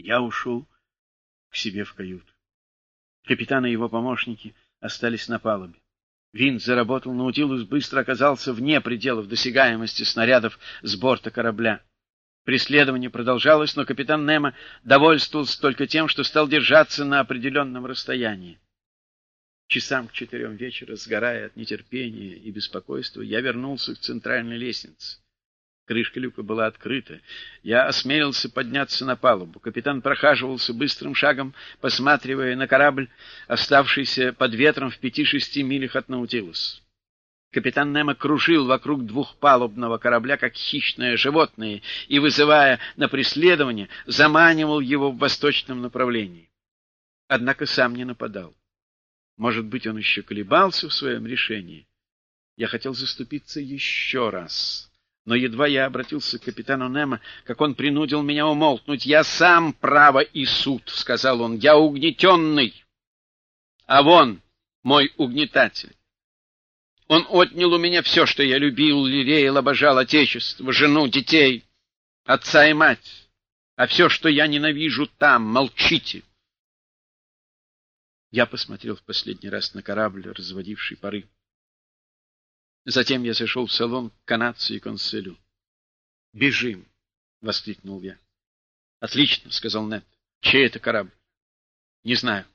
я ушел к себе в каюту. Капитан и его помощники остались на палубе. Винт заработал, Наутилус быстро оказался вне пределов досягаемости снарядов с борта корабля. Преследование продолжалось, но капитан Немо довольствовался только тем, что стал держаться на определенном расстоянии. Часам к четырем вечера, сгорая от нетерпения и беспокойства, я вернулся к центральной лестнице. Крышка люка была открыта. Я осмелился подняться на палубу. Капитан прохаживался быстрым шагом, посматривая на корабль, оставшийся под ветром в пяти-шести милях от Наутилус. Капитан Немо кружил вокруг двухпалубного корабля, как хищное животное, и, вызывая на преследование, заманивал его в восточном направлении. Однако сам не нападал. Может быть, он еще колебался в своем решении. Я хотел заступиться еще раз. Но едва я обратился к капитану Немо, как он принудил меня умолкнуть. «Я сам право и суд», — сказал он, — «я угнетенный, а вон мой угнетатель. Он отнял у меня все, что я любил, лелеял, обожал отечество, жену, детей, отца и мать. А все, что я ненавижу там, молчите». Я посмотрел в последний раз на корабль, разводивший пары. Затем я зашел в салон к канадцу и конселю. «Бежим!» — воскликнул я. «Отлично!» — сказал Нед. «Чей это корабль?» «Не знаю.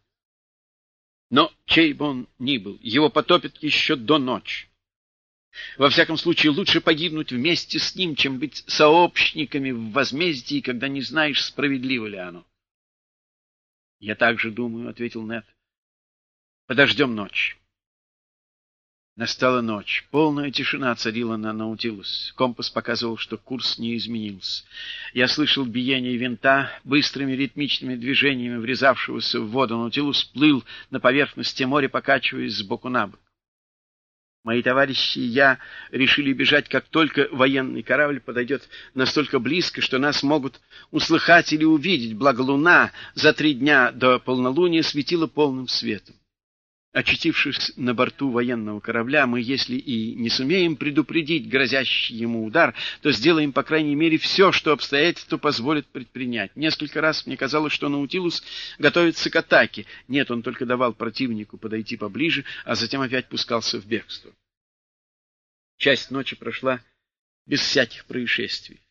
Но чей бы он ни был, его потопят еще до ночи. Во всяком случае, лучше погибнуть вместе с ним, чем быть сообщниками в возмездии, когда не знаешь, справедливо ли оно. — Я так же думаю, — ответил Нед. — Подождем ночь. Настала ночь. Полная тишина царила на Наутилус. Компас показывал, что курс не изменился. Я слышал биение винта, быстрыми ритмичными движениями врезавшегося в воду Наутилус плыл на поверхности моря, покачиваясь сбоку на бок. Мои товарищи и я решили бежать, как только военный корабль подойдет настолько близко, что нас могут услыхать или увидеть, благо луна за три дня до полнолуния светила полным светом. Очутившись на борту военного корабля, мы, если и не сумеем предупредить грозящий ему удар, то сделаем, по крайней мере, все, что обстоятельства позволят предпринять. Несколько раз мне казалось, что Наутилус готовится к атаке. Нет, он только давал противнику подойти поближе, а затем опять пускался в бегство. Часть ночи прошла без всяких происшествий.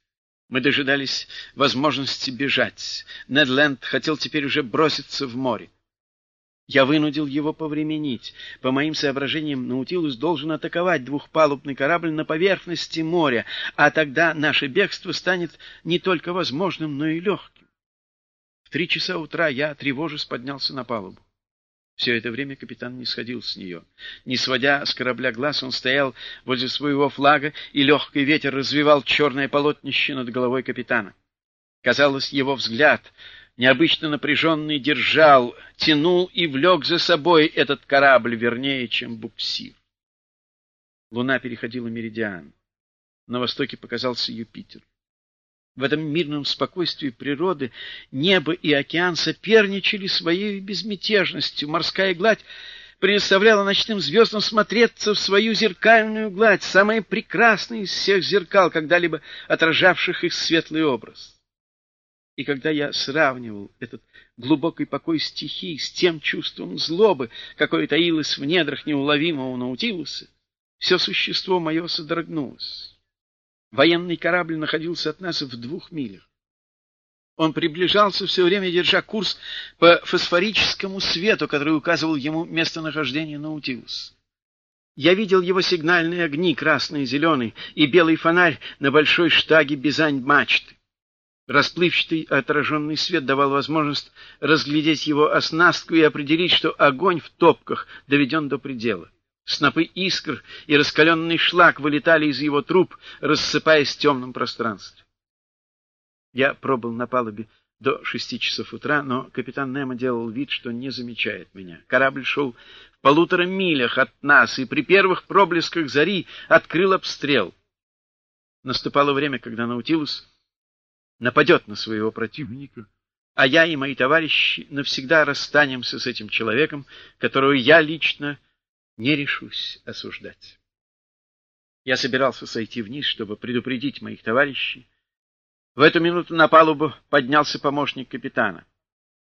Мы дожидались возможности бежать. Недленд хотел теперь уже броситься в море. Я вынудил его повременить. По моим соображениям, Наутилус должен атаковать двухпалубный корабль на поверхности моря, а тогда наше бегство станет не только возможным, но и легким. В три часа утра я, тревожась, поднялся на палубу. Все это время капитан не сходил с нее. Не сводя с корабля глаз, он стоял возле своего флага, и легкий ветер развивал черное полотнище над головой капитана. Казалось, его взгляд необычно напряженный, держал, тянул и влек за собой этот корабль вернее, чем буксир. Луна переходила меридиан. На востоке показался Юпитер. В этом мирном спокойствии природы небо и океан соперничали своей безмятежностью. Морская гладь предоставляла ночным звездам смотреться в свою зеркальную гладь, самое прекрасное из всех зеркал, когда-либо отражавших их светлый образ. И когда я сравнивал этот глубокий покой стихий с тем чувством злобы, какое таилось в недрах неуловимого Наутилуса, все существо мое содрогнулось. Военный корабль находился от нас в двух милях. Он приближался все время, держа курс по фосфорическому свету, который указывал ему местонахождение Наутилуса. Я видел его сигнальные огни, красный зеленый, и белый фонарь на большой штаге бизань мачты. Расплывчатый отраженный свет давал возможность разглядеть его оснастку и определить, что огонь в топках доведен до предела. Снопы искр и раскаленный шлак вылетали из его труб, рассыпаясь в темном пространстве. Я пробыл на палубе до шести часов утра, но капитан Немо делал вид, что не замечает меня. Корабль шел в полутора милях от нас, и при первых проблесках зари открыл обстрел. Наступало время, когда Наутилус нападет на своего противника, а я и мои товарищи навсегда расстанемся с этим человеком, которого я лично не решусь осуждать. Я собирался сойти вниз, чтобы предупредить моих товарищей. В эту минуту на палубу поднялся помощник капитана.